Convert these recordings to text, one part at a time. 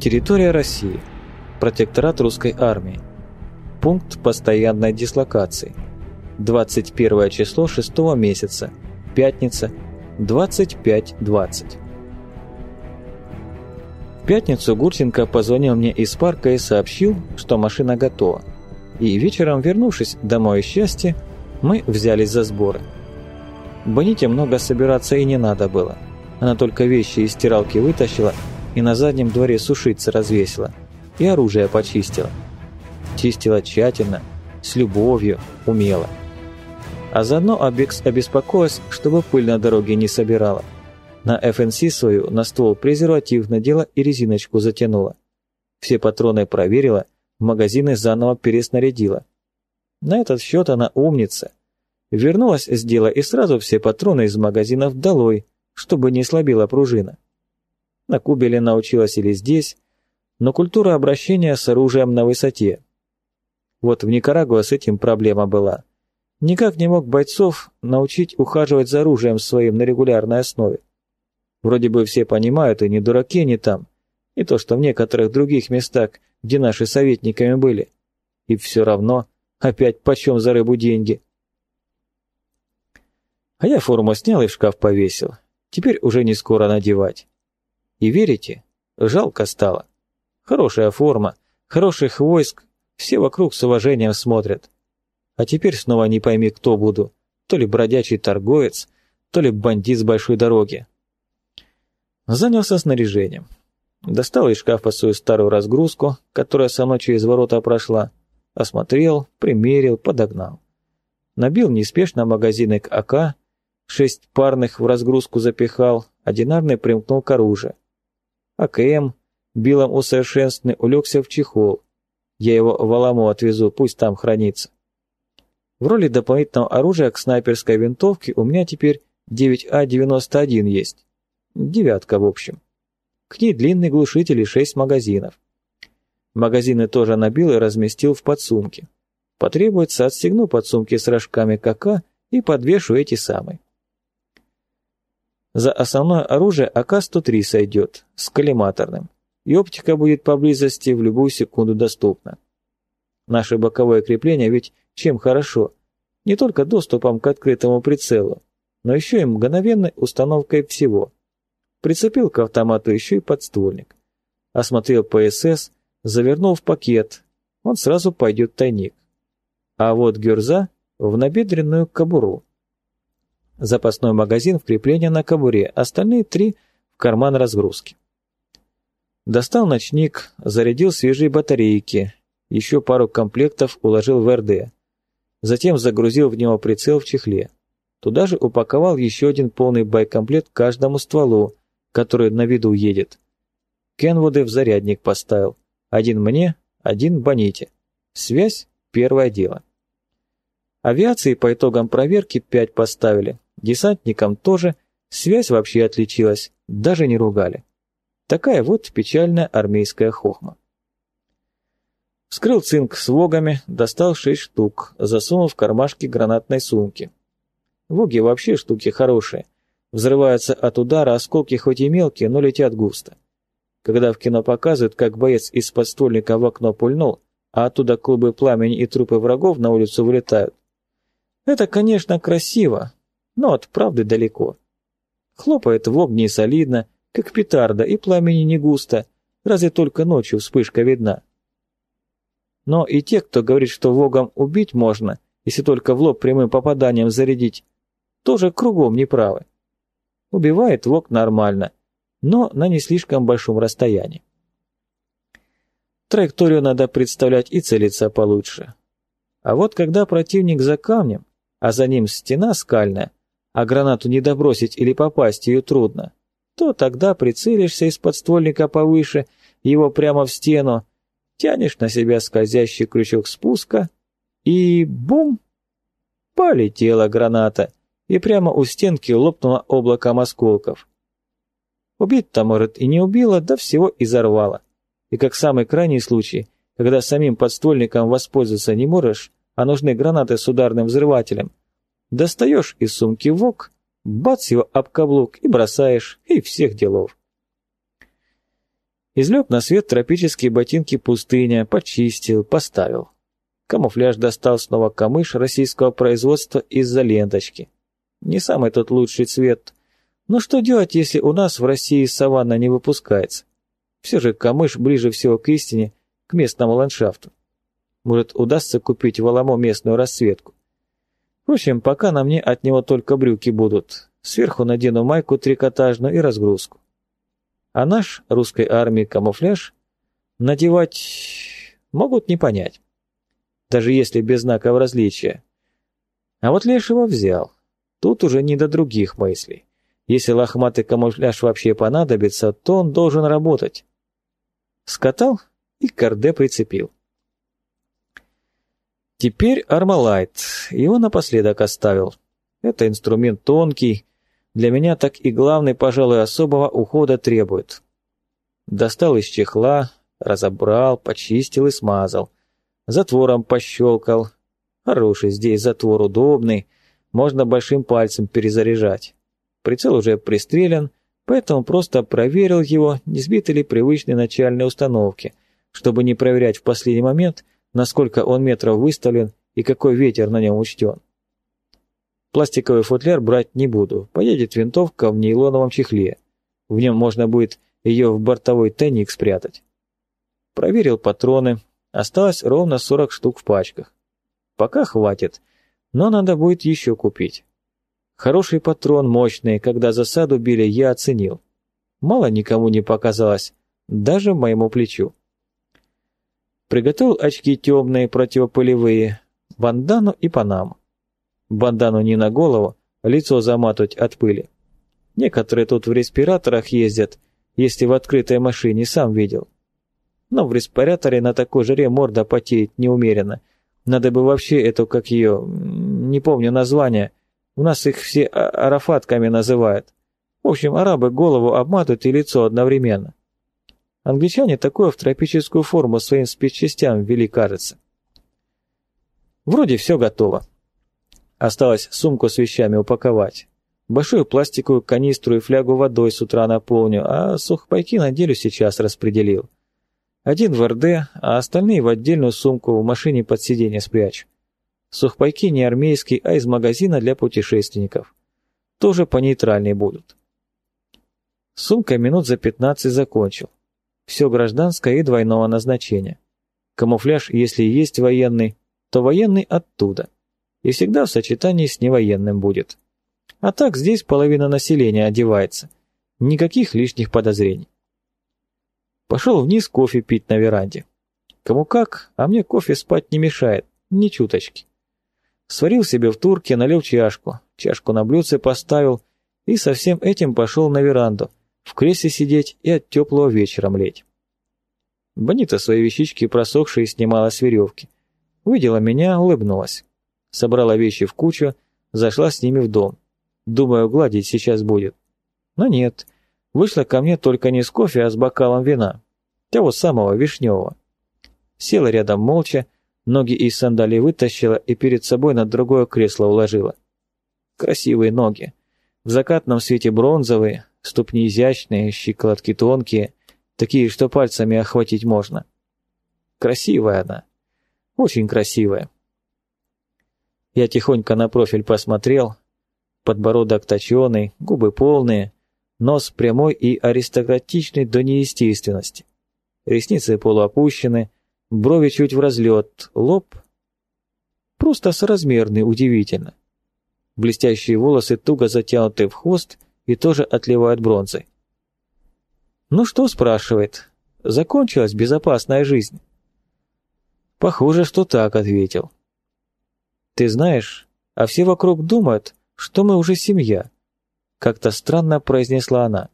Территория России. Протекторат русской армии. Пункт постоянной дислокации. 21 число 6 месяца. Пятница. 25.20. В пятницу Гурченко позвонил мне из парка и сообщил, что машина готова. И вечером, вернувшись домой из счастья, мы взялись за сборы. Боните много собираться и не надо было. Она только вещи из стиралки вытащила и на заднем дворе сушиться развесила. И оружие почистила. Чистила тщательно, с любовью, умело. А заодно Абекс обеспокоилась, чтобы пыль на дороге не собирала. На ФНС свою на ствол презерватив надела и резиночку затянула. Все патроны проверила, магазины заново переснарядила. На этот счет она умница. Вернулась с дела и сразу все патроны из магазинов долой, чтобы не слабила пружина. На Кубе ли научилась или здесь, но культура обращения с оружием на высоте. Вот в Никарагуа с этим проблема была. Никак не мог бойцов научить ухаживать за оружием своим на регулярной основе. Вроде бы все понимают, и не дураки не там, и то, что в некоторых других местах, где наши советниками были. И все равно опять почем за рыбу деньги. А я форму снял и в шкаф повесил. Теперь уже не скоро надевать. И верите, жалко стало. Хорошая форма, хороших войск, все вокруг с уважением смотрят. А теперь снова не пойми, кто буду. То ли бродячий торговец, то ли бандит с большой дороги. Занялся снаряжением. Достал из шкафа свою старую разгрузку, которая со мной через ворота прошла. Осмотрел, примерил, подогнал. Набил неспешно магазины к АК, шесть парных в разгрузку запихал, одинарный примкнул к оружию. АКМ, билом усовершенствованный, улегся в чехол. Я его в Аламу отвезу, пусть там хранится. В роли дополнительного оружия к снайперской винтовке у меня теперь 9А91 есть. Девятка, в общем. К ней длинный глушитель и шесть магазинов. Магазины тоже набил и разместил в подсумке. Потребуется, отстегну подсумки с рожками КК и подвешу эти самые. За основное оружие АК-103 сойдет, с коллиматорным, и оптика будет поблизости в любую секунду доступна. Наше боковое крепление ведь чем хорошо? Не только доступом к открытому прицелу, но еще и мгновенной установкой всего. Прицепил к автомату еще и подствольник. Осмотрел ПСС, завернул в пакет, он сразу пойдет в тайник. А вот гюрза в набедренную кобуру. Запасной магазин в крепление на кобуре, остальные три в карман разгрузки. Достал ночник, зарядил свежие батарейки, еще пару комплектов уложил в РД. Затем загрузил в него прицел в чехле. Туда же упаковал еще один полный байкомплект каждому стволу, который на виду едет. Кенвуды в зарядник поставил. Один мне, один Боните. Связь – первое дело. Авиации по итогам проверки пять поставили, Десантникам тоже связь вообще отличилась, даже не ругали. Такая вот печальная армейская хохма. Вскрыл цинк с вогами, достал шесть штук, засунул в кармашки гранатной сумки. Воги вообще штуки хорошие. Взрываются от удара, осколки хоть и мелкие, но летят густо. Когда в кино показывают, как боец из подствольника в окно пульнул, а оттуда клубы пламени и трупы врагов на улицу вылетают. Это, конечно, красиво, но от правды далеко. Хлопает в огне солидно, как петарда, и пламени не густо, разве только ночью вспышка видна. Но и те, кто говорит, что вогом убить можно, если только в лоб прямым попаданием зарядить, тоже кругом неправы. Убивает вог нормально, но на не слишком большом расстоянии. Траекторию надо представлять и целиться получше. А вот когда противник за камнем, а за ним стена скальная, а гранату не добросить или попасть ее трудно, то тогда прицелишься из подствольника повыше, его прямо в стену, тянешь на себя скользящий крючок спуска и бум! Полетела граната, и прямо у стенки лопнуло облаком осколков. Убить-то, может, и не убила, да всего и взорвала. И как самый крайний случай, когда самим подствольником воспользоваться не можешь, а нужны гранаты с ударным взрывателем, Достаешь из сумки вок, бац его об каблук и бросаешь, и всех делов. Излег на свет тропические ботинки пустыня, почистил, поставил. Камуфляж достал снова камыш российского производства из-за ленточки. Не самый тот лучший цвет. Но что делать, если у нас в России саванна не выпускается? Все же камыш ближе всего к истине, к местному ландшафту. Может, удастся купить в Аламо местную расцветку. Впрочем, пока на мне от него только брюки будут. Сверху надену майку трикотажную и разгрузку. А наш, русской армии, камуфляж надевать могут не понять даже если без знаков различия. А вот Лешего взял. Тут уже не до других мыслей. Если лохматый камуфляж вообще понадобится, то он должен работать. Скатал и корде прицепил. Теперь Армалайт. Его напоследок оставил. Это инструмент тонкий. Для меня так и главный, пожалуй, особого ухода требует. Достал из чехла, разобрал, почистил и смазал затвором пощелкал. Хороший здесь затвор, удобный, можно большим пальцем перезаряжать. Прицел уже пристрелен, поэтому просто проверил его, не сбиты ли привычные начальные установки, чтобы не проверять в последний момент, насколько он метров выставлен и какой ветер на нем учтен. Пластиковый футляр брать не буду, поедет винтовка в нейлоновом чехле. В нем можно будет ее в бортовой тайник спрятать. Проверил патроны, Осталось ровно 40 штук в пачках. Пока хватит, но надо будет еще купить. Хороший патрон, мощный, когда засаду били, я оценил. Мало никому не показалось, даже моему плечу. Приготовил очки темные, противопылевые, бандану и панаму. Бандану не на голову, лицо заматывать от пыли. Некоторые тут в респираторах ездят, если в открытой машине, сам видел. Но в респираторе на такой жаре морда потеет неумеренно. Надо бы вообще эту, как ее, не помню название, у нас их все а, арафатками называют. В общем, арабы голову обматывают и лицо одновременно. Англичане такое в тропическую форму своим спецчастям ввели, кажется. Вроде все готово. Осталось сумку с вещами упаковать. Большую пластиковую канистру и флягу водой с утра наполню, а сухпайки на неделю сейчас распределил. Один в РД, а остальные в отдельную сумку в машине под сиденье спрячь. Сухпайки не армейские, а из магазина для путешественников. Тоже по нейтральной будут. Сумка минут за 15 закончил. Все гражданское и двойного назначения. Камуфляж, если есть военный, то военный оттуда. И всегда в сочетании с невоенным будет. А так здесь половина населения одевается. Никаких лишних подозрений. Пошел вниз кофе пить на веранде. Кому как, а мне кофе спать не мешает, ни чуточки. Сварил себе в турке, налил чашку, чашку на блюдце поставил и со всем этим пошел на веранду, в кресле сидеть и от теплого вечера млеть. Бонита свои вещички просохшие снимала с веревки. Увидела меня, улыбнулась. Собрала вещи в кучу, зашла с ними в дом. Думаю, гладить сейчас будет. Но нет, Вышла ко мне только не с кофе, а с бокалом вина. Того самого вишневого. Села рядом молча, ноги из сандалий вытащила и перед собой на другое кресло уложила. Красивые ноги. В закатном свете бронзовые, ступни изящные, щиколотки тонкие, такие, что пальцами охватить можно. Красивая она. Очень красивая. Я тихонько на профиль посмотрел. Подбородок точеный, губы полные, нос прямой и аристократичный до неестественности. Ресницы полуопущены, брови чуть в разлет, лоб просто соразмерный, удивительно. Блестящие волосы туго затянуты в хвост и тоже отливают бронзой. «Ну что?» – спрашивает. «Закончилась безопасная жизнь?» «Похоже, что так», – ответил. «Ты знаешь, а все вокруг думают, что мы уже семья. Как-то странно произнесла она.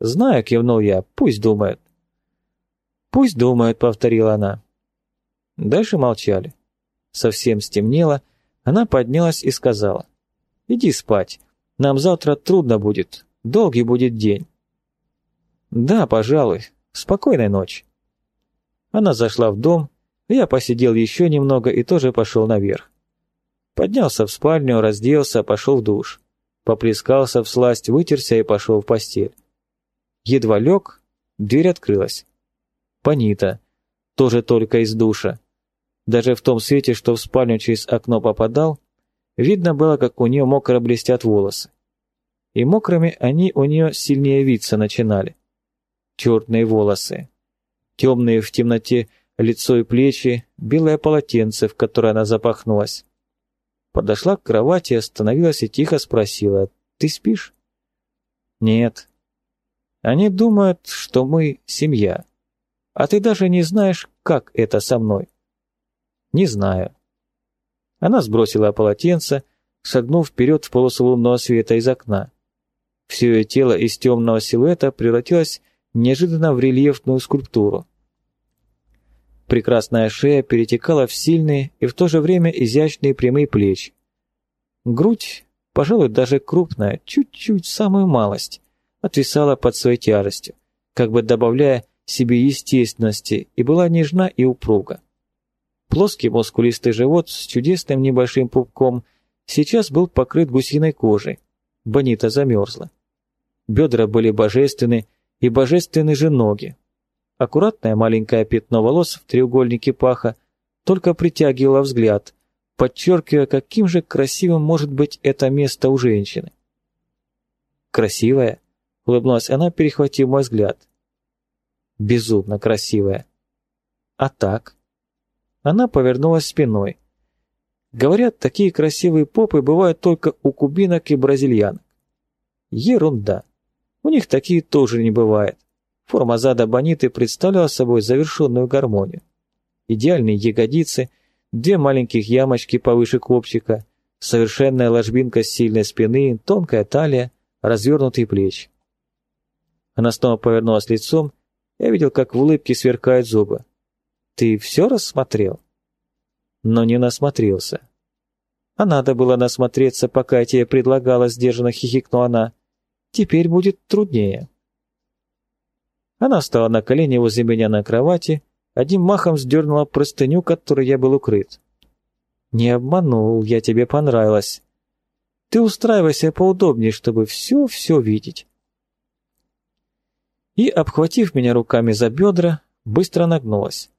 «Знаю», — кивнул я, — «пусть думает». «Пусть думает», — повторила она. Дальше молчали. Совсем стемнело, она поднялась и сказала. «Иди спать, нам завтра трудно будет, долгий будет день». «Да, пожалуй, спокойной ночи». Она зашла в дом, я посидел еще немного и тоже пошел наверх. Поднялся в спальню, разделся, пошел в душ. Поплескался в сласть, вытерся и пошел в постель. Едва лег, Дверь открылась. Панита. Тоже только из душа. Даже в том свете, что в спальню через окно попадал, видно было, как у нее мокро блестят волосы. И мокрыми они у нее сильнее виться начинали. Черные волосы. Темные в темноте лицо и плечи, белое полотенце, в которое она запахнулась. Подошла к кровати, остановилась и тихо спросила, «Ты спишь?» «Нет». «Они думают, что мы семья. А ты даже не знаешь, как это со мной». «Не знаю». Она сбросила полотенце, шагнув вперед в полосу лунного света из окна. Все ее тело из темного силуэта превратилось неожиданно в рельефную скульптуру. Прекрасная шея перетекала в сильные и в то же время изящные прямые плечи. Грудь, пожалуй, даже крупная, чуть-чуть, самую малость, отвисала под своей тяжестью, как бы добавляя себе естественности, и была нежна и упруга. Плоский мускулистый живот с чудесным небольшим пупком сейчас был покрыт гусиной кожей. Бонита замерзла. Бедра были божественны, и божественны же ноги. Аккуратное маленькое пятно волос в треугольнике паха только притягивало взгляд, подчеркивая, каким же красивым может быть это место у женщины. «Красивая?» — улыбнулась она, перехватив мой взгляд. «Безумно красивая». «А так?» Она повернулась спиной. Говорят, такие красивые попы бывают только у кубинок и бразильянок. Ерунда. У них такие тоже не бывает. Форма зада Бониты представляла собой завершенную гармонию. Идеальные ягодицы, две маленьких ямочки повыше копчика, совершенная ложбинка сильной спины, тонкая талия, развернутые плечи. Она снова повернулась лицом, я видел, как в улыбке сверкают зубы. «Ты все рассмотрел?» Но не насмотрелся. А надо было насмотреться, пока тебе предлагала, сдержанно хихикнула она. Теперь будет труднее. Она встала на колени возле меня на кровати, одним махом сдернула простыню, которой я был укрыт. «Не обманул, я тебе понравилась. Ты устраивайся поудобнее, чтобы все-все видеть». И, обхватив меня руками за бедра, быстро нагнулась.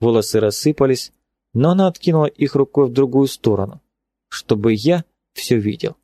Волосы рассыпались, но она откинула их рукой в другую сторону, чтобы я все видел.